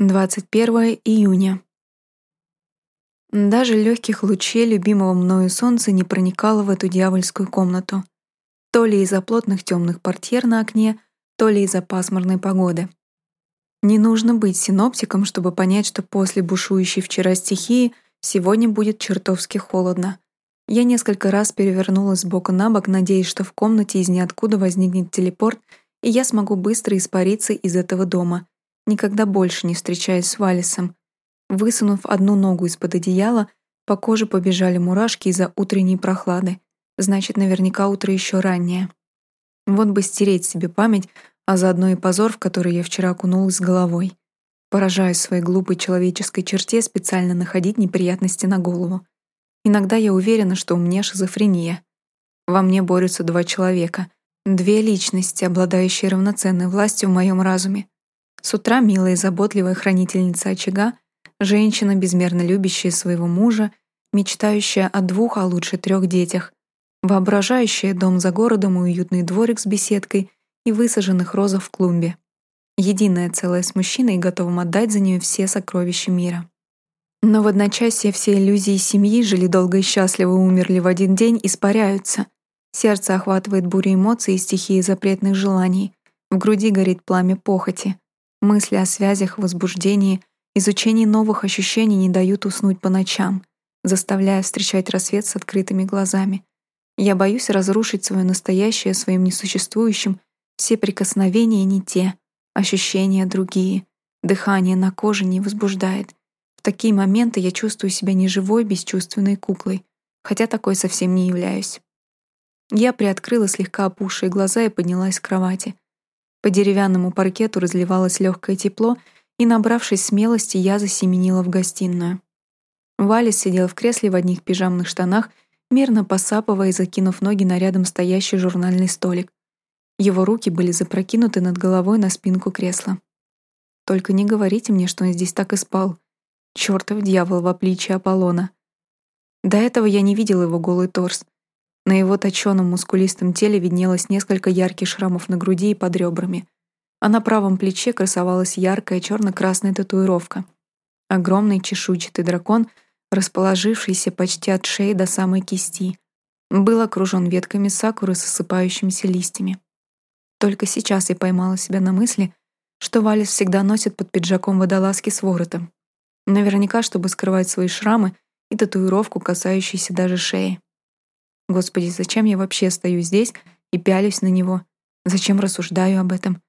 21 июня. Даже легких лучей любимого мною солнца не проникало в эту дьявольскую комнату. То ли из-за плотных темных портьер на окне, то ли из-за пасмурной погоды. Не нужно быть синоптиком, чтобы понять, что после бушующей вчера стихии сегодня будет чертовски холодно. Я несколько раз перевернулась с бока на бок, надеясь, что в комнате из ниоткуда возникнет телепорт, и я смогу быстро испариться из этого дома — никогда больше не встречаясь с Валисом. Высунув одну ногу из-под одеяла, по коже побежали мурашки из-за утренней прохлады. Значит, наверняка утро еще раннее. Вот бы стереть себе память, а заодно и позор, в который я вчера окунулась с головой. Поражаюсь своей глупой человеческой черте специально находить неприятности на голову. Иногда я уверена, что у меня шизофрения. Во мне борются два человека, две личности, обладающие равноценной властью в моем разуме. С утра милая и заботливая хранительница очага, женщина, безмерно любящая своего мужа, мечтающая о двух, а лучше трех детях, воображающая дом за городом и уютный дворик с беседкой и высаженных розов в клумбе. Единое целое с мужчиной, готовым отдать за нее все сокровища мира. Но в одночасье все иллюзии семьи жили долго и счастливо умерли в один день, испаряются. Сердце охватывает буря эмоций и стихии запретных желаний. В груди горит пламя похоти. Мысли о связях, возбуждении, изучении новых ощущений не дают уснуть по ночам, заставляя встречать рассвет с открытыми глазами. Я боюсь разрушить свое настоящее своим несуществующим, все прикосновения не те, ощущения другие, дыхание на коже не возбуждает. В такие моменты я чувствую себя неживой, бесчувственной куклой, хотя такой совсем не являюсь. Я приоткрыла слегка опухшие глаза и поднялась с кровати — по деревянному паркету разливалось легкое тепло, и, набравшись смелости, я засеменила в гостиную. Валис сидел в кресле в одних пижамных штанах, мирно посапывая и закинув ноги на рядом стоящий журнальный столик. Его руки были запрокинуты над головой на спинку кресла. «Только не говорите мне, что он здесь так и спал. Чёртов дьявол в опличье Аполлона. До этого я не видел его голый торс — на его точёном мускулистом теле виднелось несколько ярких шрамов на груди и под ребрами, а на правом плече красовалась яркая черно-красная татуировка. Огромный чешуйчатый дракон, расположившийся почти от шеи до самой кисти, был окружен ветками сакуры с осыпающимися листьями. Только сейчас я поймала себя на мысли, что Валис всегда носит под пиджаком водолазки с воротом. Наверняка, чтобы скрывать свои шрамы и татуировку, касающуюся даже шеи. Господи, зачем я вообще стою здесь и пялюсь на него? Зачем рассуждаю об этом?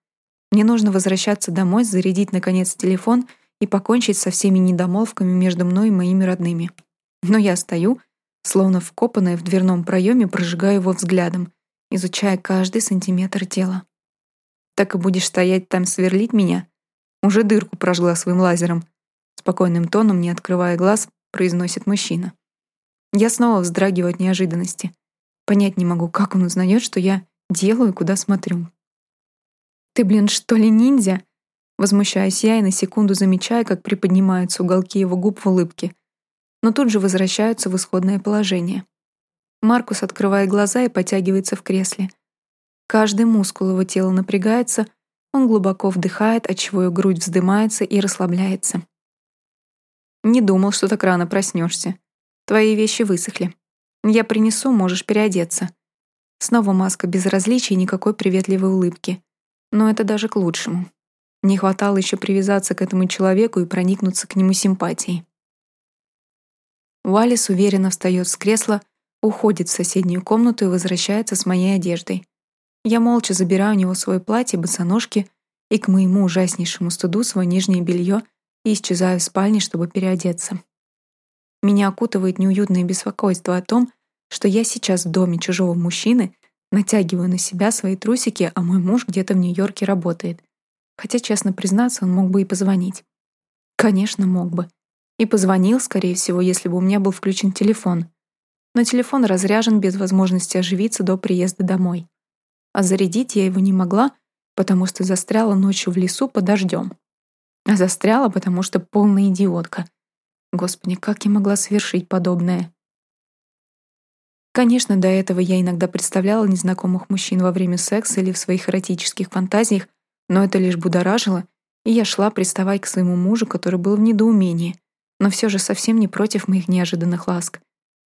Мне нужно возвращаться домой, зарядить, наконец, телефон и покончить со всеми недомолвками между мной и моими родными. Но я стою, словно вкопанная в дверном проеме, прожигаю его взглядом, изучая каждый сантиметр тела. «Так и будешь стоять там сверлить меня?» Уже дырку прожгла своим лазером. Спокойным тоном, не открывая глаз, произносит мужчина. Я снова вздрагиваю от неожиданности. Понять не могу, как он узнает, что я делаю, куда смотрю. «Ты, блин, что ли ниндзя?» Возмущаюсь я и на секунду замечаю, как приподнимаются уголки его губ в улыбке, но тут же возвращаются в исходное положение. Маркус открывает глаза и потягивается в кресле. Каждый мускул его тела напрягается, он глубоко вдыхает, отчего его грудь вздымается и расслабляется. «Не думал, что так рано проснешься. Твои вещи высохли. Я принесу, можешь переодеться. Снова маска безразличия и никакой приветливой улыбки. Но это даже к лучшему. Не хватало еще привязаться к этому человеку и проникнуться к нему симпатией. Уаллес уверенно встает с кресла, уходит в соседнюю комнату и возвращается с моей одеждой. Я молча забираю у него свое платье, босоножки и к моему ужаснейшему студу свое нижнее белье и исчезаю в спальне, чтобы переодеться. Меня окутывает неуютное беспокойство о том, что я сейчас в доме чужого мужчины, натягиваю на себя свои трусики, а мой муж где-то в Нью-Йорке работает. Хотя, честно признаться, он мог бы и позвонить. Конечно, мог бы. И позвонил, скорее всего, если бы у меня был включен телефон. Но телефон разряжен без возможности оживиться до приезда домой. А зарядить я его не могла, потому что застряла ночью в лесу под дождем. А застряла, потому что полная идиотка — Господи, как я могла совершить подобное? Конечно, до этого я иногда представляла незнакомых мужчин во время секса или в своих эротических фантазиях, но это лишь будоражило И я шла приставать к своему мужу, который был в недоумении, но все же совсем не против моих неожиданных ласк.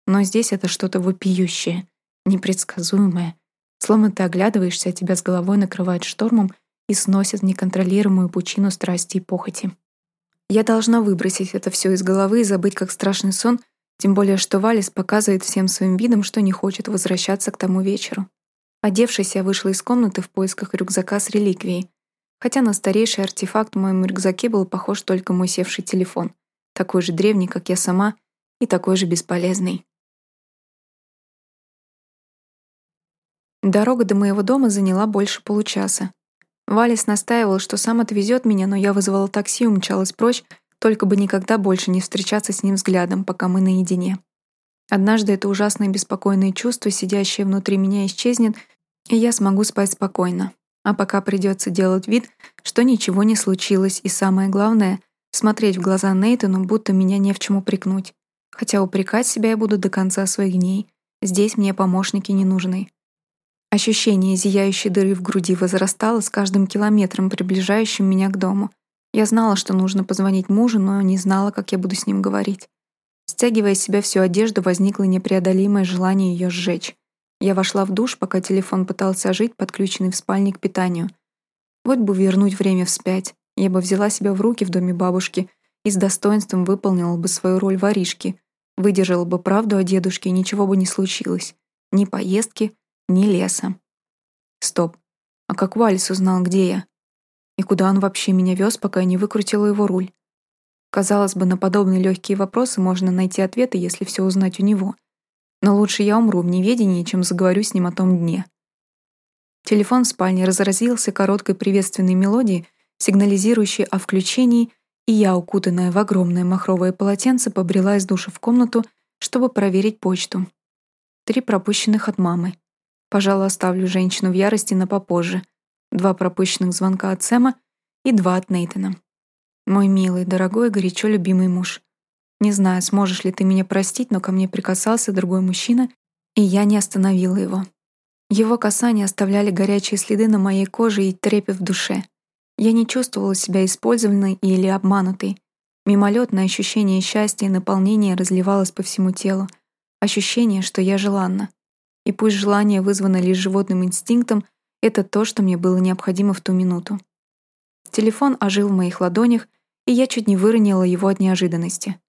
Но здесь это что-то вопиющее, непредсказуемое. Словно ты оглядываешься, а тебя с головой накрывает штормом и сносит в неконтролируемую пучину страсти и похоти. Я должна выбросить это все из головы и забыть как страшный сон, тем более что Валис показывает всем своим видом, что не хочет возвращаться к тому вечеру. Одевшись, я вышла из комнаты в поисках рюкзака с реликвией, хотя на старейший артефакт в моем рюкзаке был похож только мой севший телефон, такой же древний, как я сама, и такой же бесполезный. Дорога до моего дома заняла больше получаса. Валис настаивал, что сам отвезет меня, но я вызвала такси и умчалась прочь, только бы никогда больше не встречаться с ним взглядом, пока мы наедине. Однажды это ужасное беспокойное чувство, сидящее внутри меня, исчезнет, и я смогу спать спокойно. А пока придется делать вид, что ничего не случилось, и самое главное — смотреть в глаза Нейтану, будто меня не в чем упрекнуть. Хотя упрекать себя я буду до конца своих дней. Здесь мне помощники не нужны. Ощущение зияющей дыры в груди возрастало с каждым километром, приближающим меня к дому. Я знала, что нужно позвонить мужу, но не знала, как я буду с ним говорить. Стягивая с себя всю одежду, возникло непреодолимое желание ее сжечь. Я вошла в душ, пока телефон пытался ожить, подключенный в спальне к питанию. Вот бы вернуть время вспять. Я бы взяла себя в руки в доме бабушки и с достоинством выполнила бы свою роль воришки, выдержала бы правду о дедушке, и ничего бы не случилось. Ни поездки, ни леса. Стоп. А как Вальс узнал, где я? И куда он вообще меня вез, пока я не выкрутила его руль? Казалось бы, на подобные легкие вопросы можно найти ответы, если все узнать у него. Но лучше я умру в неведении, чем заговорю с ним о том дне. Телефон в спальне разразился короткой приветственной мелодией, сигнализирующей о включении, и я, укутанная в огромное махровое полотенце, побрела из душа в комнату, чтобы проверить почту. Три пропущенных от мамы. Пожалуй, оставлю женщину в ярости на попозже. Два пропущенных звонка от Сэма и два от Нейтана. Мой милый, дорогой, горячо любимый муж. Не знаю, сможешь ли ты меня простить, но ко мне прикасался другой мужчина, и я не остановила его. Его касания оставляли горячие следы на моей коже и трепет в душе. Я не чувствовала себя использованной или обманутой. Мимолетное ощущение счастья и наполнения разливалось по всему телу. Ощущение, что я желанна. И пусть желание вызвано лишь животным инстинктом, это то, что мне было необходимо в ту минуту. Телефон ожил в моих ладонях, и я чуть не выронила его от неожиданности.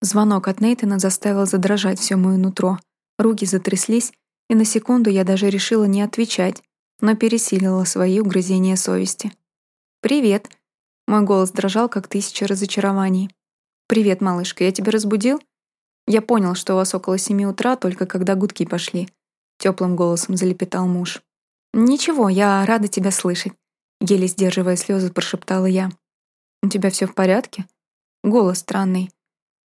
Звонок от Нейтана заставил задрожать все мое нутро. Руки затряслись, и на секунду я даже решила не отвечать, но пересилила свои угрызения совести. «Привет!» Мой голос дрожал, как тысяча разочарований. «Привет, малышка, я тебя разбудил?» «Я понял, что у вас около семи утра, только когда гудки пошли теплым голосом залепетал муж. «Ничего, я рада тебя слышать», — еле сдерживая слезы, прошептала я. «У тебя все в порядке?» Голос странный.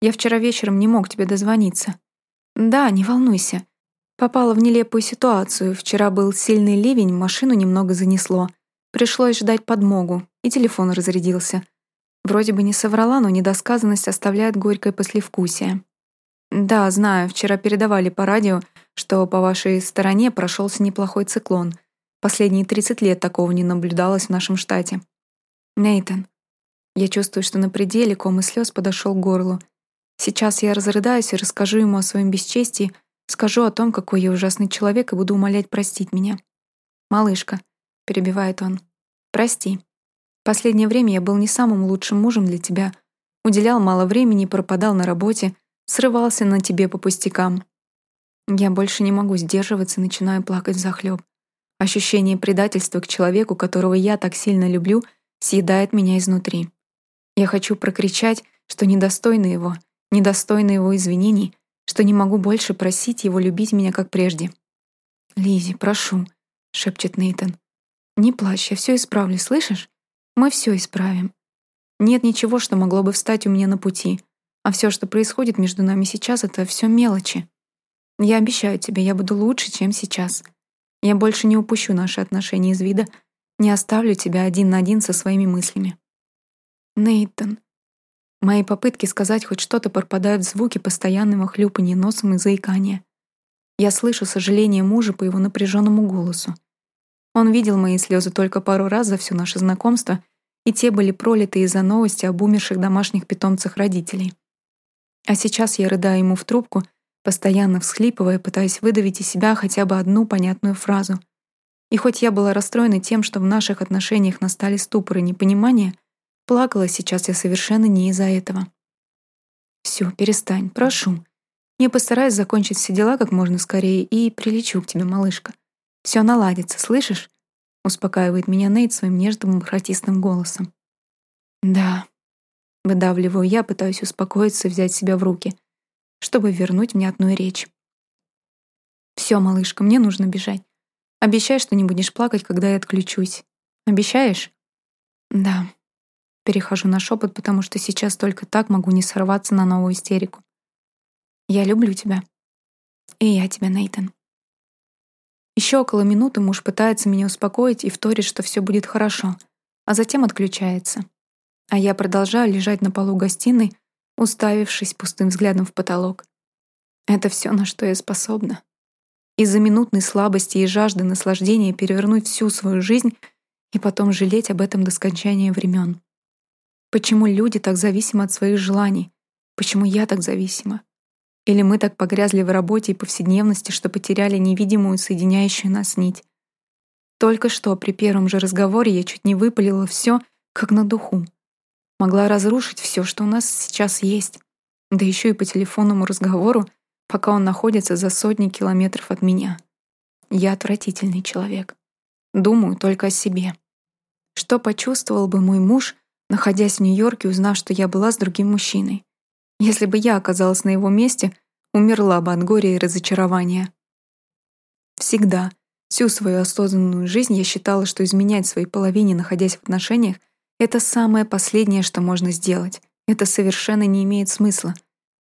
«Я вчера вечером не мог тебе дозвониться». «Да, не волнуйся. Попала в нелепую ситуацию. Вчера был сильный ливень, машину немного занесло. Пришлось ждать подмогу, и телефон разрядился. Вроде бы не соврала, но недосказанность оставляет горькое послевкусие. Да, знаю, вчера передавали по радио, что по вашей стороне прошелся неплохой циклон. Последние 30 лет такого не наблюдалось в нашем штате. Нейтан, я чувствую, что на пределе ком и слез подошел к горлу. Сейчас я разрыдаюсь и расскажу ему о своем бесчестии, скажу о том, какой я ужасный человек, и буду умолять простить меня. «Малышка», — перебивает он, — «прости. Последнее время я был не самым лучшим мужем для тебя, уделял мало времени, пропадал на работе, срывался на тебе по пустякам. Я больше не могу сдерживаться, начинаю плакать захлеб. Ощущение предательства к человеку, которого я так сильно люблю, съедает меня изнутри. Я хочу прокричать, что недостойна его, недостойна его извинений, что не могу больше просить его любить меня, как прежде. Лизи, прошу», — шепчет Нейтан. «Не плачь, я все исправлю, слышишь? Мы все исправим. Нет ничего, что могло бы встать у меня на пути, а все, что происходит между нами сейчас, это все мелочи. Я обещаю тебе, я буду лучше, чем сейчас. Я больше не упущу наши отношения из вида, не оставлю тебя один на один со своими мыслями. Нейтан. Мои попытки сказать хоть что-то пропадают в звуке постоянного хлюпанья носом и заикания. Я слышу сожаление мужа по его напряженному голосу. Он видел мои слезы только пару раз за все наше знакомство и те были пролиты из-за новости об умерших домашних питомцах родителей. А сейчас я рыдаю ему в трубку, постоянно всхлипывая, пытаясь выдавить из себя хотя бы одну понятную фразу. И хоть я была расстроена тем, что в наших отношениях настали ступоры непонимания, плакала сейчас я совершенно не из-за этого. Все, перестань, прошу. Я постараюсь закончить все дела как можно скорее и прилечу к тебе, малышка. Все наладится, слышишь? Успокаивает меня Нейт своим нежным бархатистым голосом. Да. Выдавливаю я, пытаюсь успокоиться, взять себя в руки, чтобы вернуть внятную речь. Все, малышка, мне нужно бежать. Обещай, что не будешь плакать, когда я отключусь. Обещаешь? Да. Перехожу на шепот, потому что сейчас только так могу не сорваться на новую истерику. Я люблю тебя. И я тебя, Нейтан. Еще около минуты муж пытается меня успокоить и вторит, что все будет хорошо, а затем отключается. А я продолжаю лежать на полу гостиной, уставившись пустым взглядом в потолок. Это все, на что я способна. Из-за минутной слабости и жажды наслаждения перевернуть всю свою жизнь и потом жалеть об этом до скончания времен. Почему люди так зависимы от своих желаний? Почему я так зависима? Или мы так погрязли в работе и повседневности, что потеряли невидимую соединяющую нас нить? Только что при первом же разговоре я чуть не выпалила все, как на духу. Могла разрушить все, что у нас сейчас есть. Да еще и по телефонному разговору, пока он находится за сотни километров от меня. Я отвратительный человек. Думаю только о себе. Что почувствовал бы мой муж, находясь в Нью-Йорке, узнав, что я была с другим мужчиной? Если бы я оказалась на его месте, умерла бы от горя и разочарования. Всегда, всю свою осознанную жизнь я считала, что изменять своей половине, находясь в отношениях, это самое последнее, что можно сделать. Это совершенно не имеет смысла.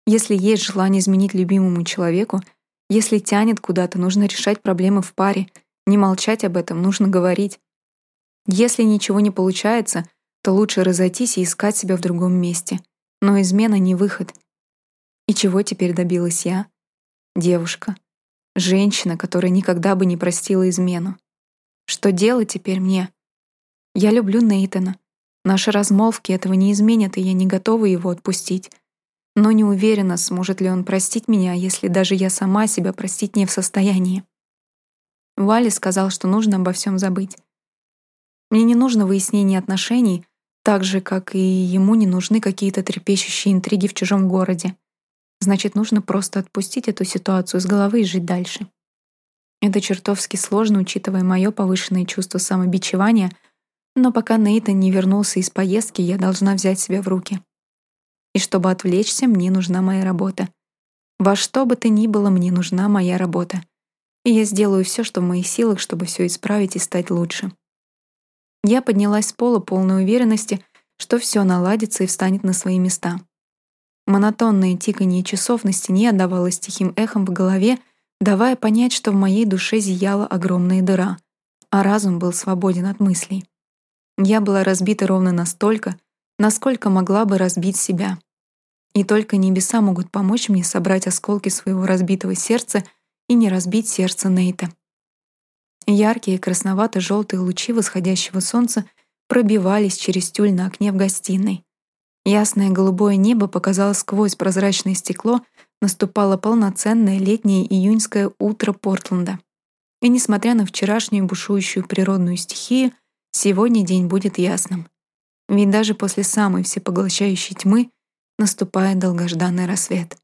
Если есть желание изменить любимому человеку, если тянет куда-то, нужно решать проблемы в паре, не молчать об этом, нужно говорить. Если ничего не получается, то лучше разойтись и искать себя в другом месте. Но измена не выход. И чего теперь добилась я? Девушка. Женщина, которая никогда бы не простила измену. Что делать теперь мне? Я люблю Нейтана. Наши размолвки этого не изменят, и я не готова его отпустить. Но не уверена, сможет ли он простить меня, если даже я сама себя простить не в состоянии. Вали сказал, что нужно обо всем забыть. Мне не нужно выяснение отношений, так же, как и ему не нужны какие-то трепещущие интриги в чужом городе. Значит, нужно просто отпустить эту ситуацию с головы и жить дальше. Это чертовски сложно, учитывая мое повышенное чувство самобичевания, но пока Нейтан не вернулся из поездки, я должна взять себя в руки. И чтобы отвлечься, мне нужна моя работа. Во что бы то ни было, мне нужна моя работа. И я сделаю все, что в моих силах, чтобы все исправить и стать лучше. Я поднялась с пола полной уверенности, что все наладится и встанет на свои места. Монотонное тиканье часов на стене отдавалось тихим эхом в голове, давая понять, что в моей душе зияла огромная дыра, а разум был свободен от мыслей. Я была разбита ровно настолько, насколько могла бы разбить себя. И только небеса могут помочь мне собрать осколки своего разбитого сердца и не разбить сердце Нейта. Яркие красновато-желтые лучи восходящего солнца пробивались через тюль на окне в гостиной. Ясное голубое небо показалось сквозь прозрачное стекло, наступало полноценное летнее июньское утро Портленда. И несмотря на вчерашнюю бушующую природную стихию, сегодня день будет ясным. Ведь даже после самой всепоглощающей тьмы наступает долгожданный рассвет.